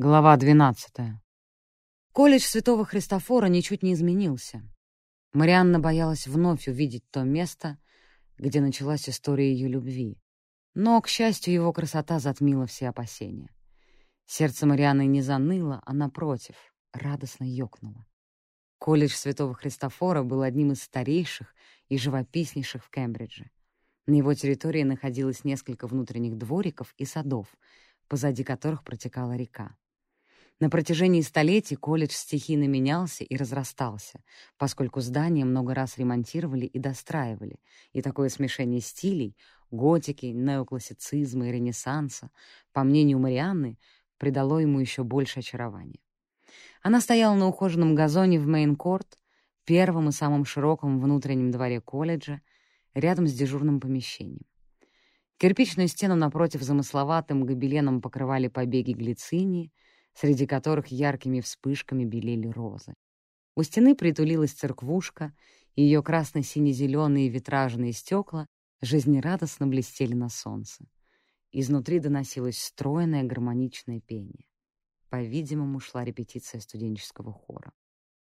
Глава 12. Колледж Святого Христофора ничуть не изменился. Марианна боялась вновь увидеть то место, где началась история ее любви. Но, к счастью, его красота затмила все опасения. Сердце Марианны не заныло, а, напротив, радостно ёкнуло. Колледж Святого Христофора был одним из старейших и живописнейших в Кембридже. На его территории находилось несколько внутренних двориков и садов, позади которых протекала река. На протяжении столетий колледж стихийно менялся и разрастался, поскольку здания много раз ремонтировали и достраивали, и такое смешение стилей — готики, неоклассицизма и ренессанса, по мнению Марианны, придало ему еще больше очарования. Она стояла на ухоженном газоне в Мейн-Корт, первом и самом широком внутреннем дворе колледжа, рядом с дежурным помещением. Кирпичную стену напротив замысловатым гобеленом покрывали побеги глицинии — среди которых яркими вспышками белели розы. У стены притулилась церквушка, и ее красно-сине-зеленые витражные стекла жизнерадостно блестели на солнце. Изнутри доносилось стройное гармоничное пение. По-видимому, шла репетиция студенческого хора.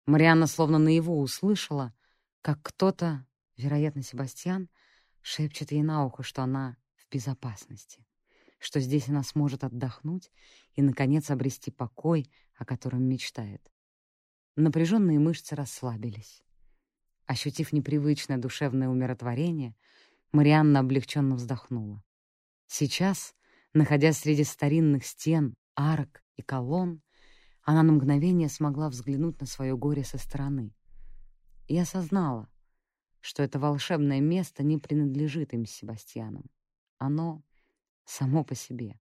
Марианна словно наяву услышала, как кто-то, вероятно, Себастьян, шепчет ей на ухо, что она в безопасности что здесь она сможет отдохнуть и, наконец, обрести покой, о котором мечтает. Напряженные мышцы расслабились. Ощутив непривычное душевное умиротворение, Марианна облегченно вздохнула. Сейчас, находясь среди старинных стен, арок и колонн, она на мгновение смогла взглянуть на свое горе со стороны и осознала, что это волшебное место не принадлежит им с. Оно само по себе.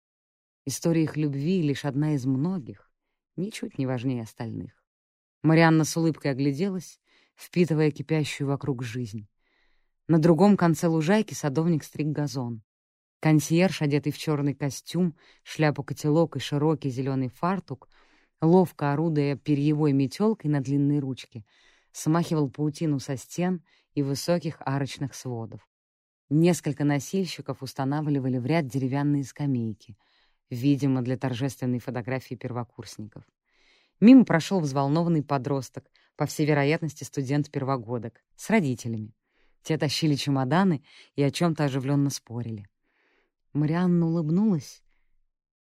История их любви — лишь одна из многих, ничуть не важнее остальных. Марианна с улыбкой огляделась, впитывая кипящую вокруг жизнь. На другом конце лужайки садовник стриг газон. Консьерж, одетый в черный костюм, шляпу-котелок и широкий зеленый фартук, ловко орудуя перьевой метелкой на длинной ручке, смахивал паутину со стен и высоких арочных сводов. Несколько носильщиков устанавливали в ряд деревянные скамейки, видимо, для торжественной фотографии первокурсников. Мимо прошел взволнованный подросток, по всей вероятности студент первогодок, с родителями. Те тащили чемоданы и о чем-то оживленно спорили. Марианна улыбнулась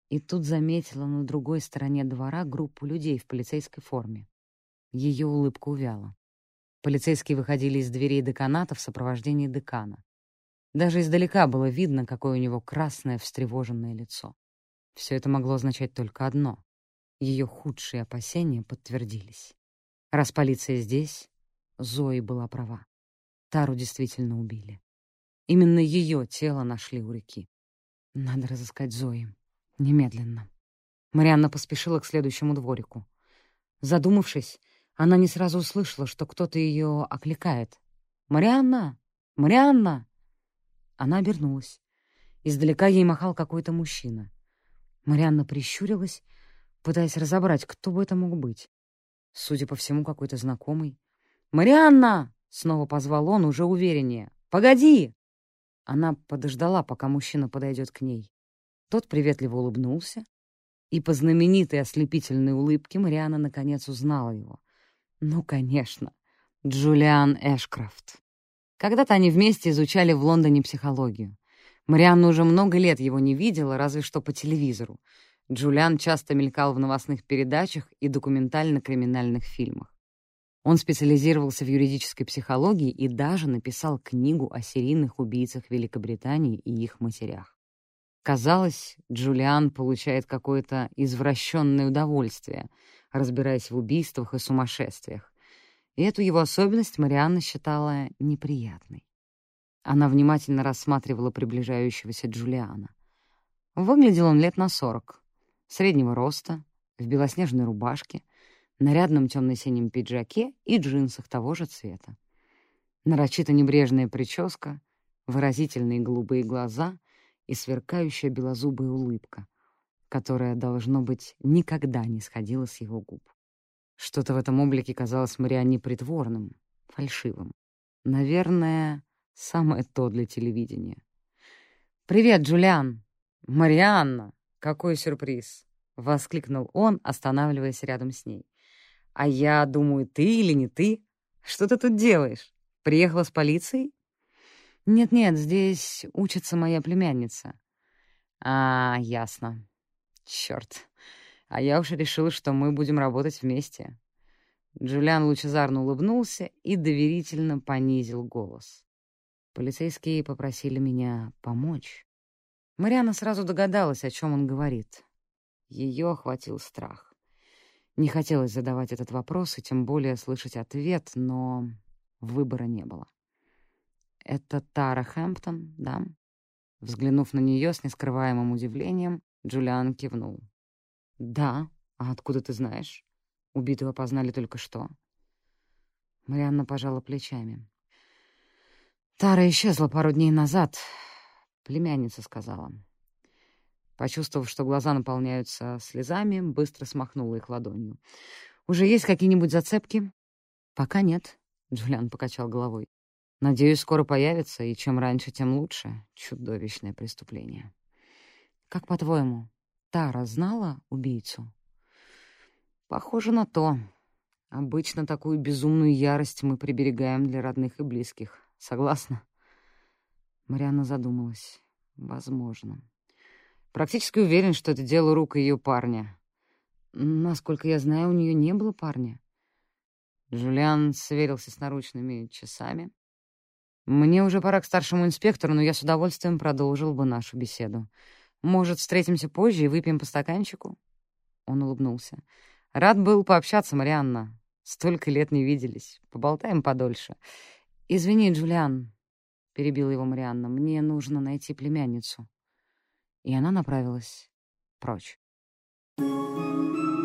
и тут заметила на другой стороне двора группу людей в полицейской форме. Ее улыбка увяла. Полицейские выходили из дверей деканата в сопровождении декана. Даже издалека было видно, какое у него красное, встревоженное лицо. Все это могло означать только одно. Ее худшие опасения подтвердились. Раз полиция здесь, Зои была права. Тару действительно убили. Именно ее тело нашли у реки. Надо разыскать Зои. Немедленно. Марианна поспешила к следующему дворику. Задумавшись, она не сразу услышала, что кто-то ее окликает. «Марианна! Марианна!» Она обернулась. Издалека ей махал какой-то мужчина. Марианна прищурилась, пытаясь разобрать, кто бы это мог быть. Судя по всему, какой-то знакомый. «Марианна!» — снова позвал он, уже увереннее. «Погоди!» Она подождала, пока мужчина подойдет к ней. Тот приветливо улыбнулся, и по знаменитой ослепительной улыбке Марианна наконец узнала его. Ну, конечно, Джулиан Эшкрафт. Когда-то они вместе изучали в Лондоне психологию. Марианна уже много лет его не видела, разве что по телевизору. Джулиан часто мелькал в новостных передачах и документально-криминальных фильмах. Он специализировался в юридической психологии и даже написал книгу о серийных убийцах Великобритании и их матерях. Казалось, Джулиан получает какое-то извращенное удовольствие, разбираясь в убийствах и сумасшествиях, эту его особенность Марианна считала неприятной. Она внимательно рассматривала приближающегося Джулиана. Выглядел он лет на сорок, среднего роста, в белоснежной рубашке, нарядном темно-синем пиджаке и джинсах того же цвета. Нарочито небрежная прическа, выразительные голубые глаза и сверкающая белозубая улыбка, которая, должно быть, никогда не сходила с его губ. Что-то в этом облике казалось Марианне притворным, фальшивым. Наверное, самое то для телевидения. «Привет, Джулиан!» «Марианна! Какой сюрприз! воскликнул он, останавливаясь рядом с ней. «А я думаю, ты или не ты? Что ты тут делаешь? Приехала с полицией?» «Нет-нет, здесь учится моя племянница». «А, ясно. Чёрт. А я уж решила, что мы будем работать вместе». Джулиан лучезарно улыбнулся и доверительно понизил голос. Полицейские попросили меня помочь. Мариана сразу догадалась, о чем он говорит. Ее охватил страх. Не хотелось задавать этот вопрос и тем более слышать ответ, но выбора не было. «Это Тара Хэмптон, да?» Взглянув на нее с нескрываемым удивлением, Джулиан кивнул. «Да. А откуда ты знаешь? Убитого познали только что». Марианна пожала плечами. Тара исчезла пару дней назад, племянница сказала. Почувствовав, что глаза наполняются слезами, быстро смахнула их ладонью. «Уже есть какие-нибудь зацепки?» «Пока нет», — Джулиан покачал головой. «Надеюсь, скоро появится, и чем раньше, тем лучше. Чудовищное преступление». «Как по-твоему, Тара знала убийцу?» «Похоже на то. Обычно такую безумную ярость мы приберегаем для родных и близких. Согласна?» Марианна задумалась. «Возможно. Практически уверен, что это дело рук ее парня. Насколько я знаю, у нее не было парня». Джулиан сверился с наручными часами. «Мне уже пора к старшему инспектору, но я с удовольствием продолжил бы нашу беседу. Может, встретимся позже и выпьем по стаканчику?» Он улыбнулся. «Рад был пообщаться, Марианна. Столько лет не виделись. Поболтаем подольше. «Извини, Джулиан», — перебила его Марианна, — «мне нужно найти племянницу». И она направилась прочь. Thank you.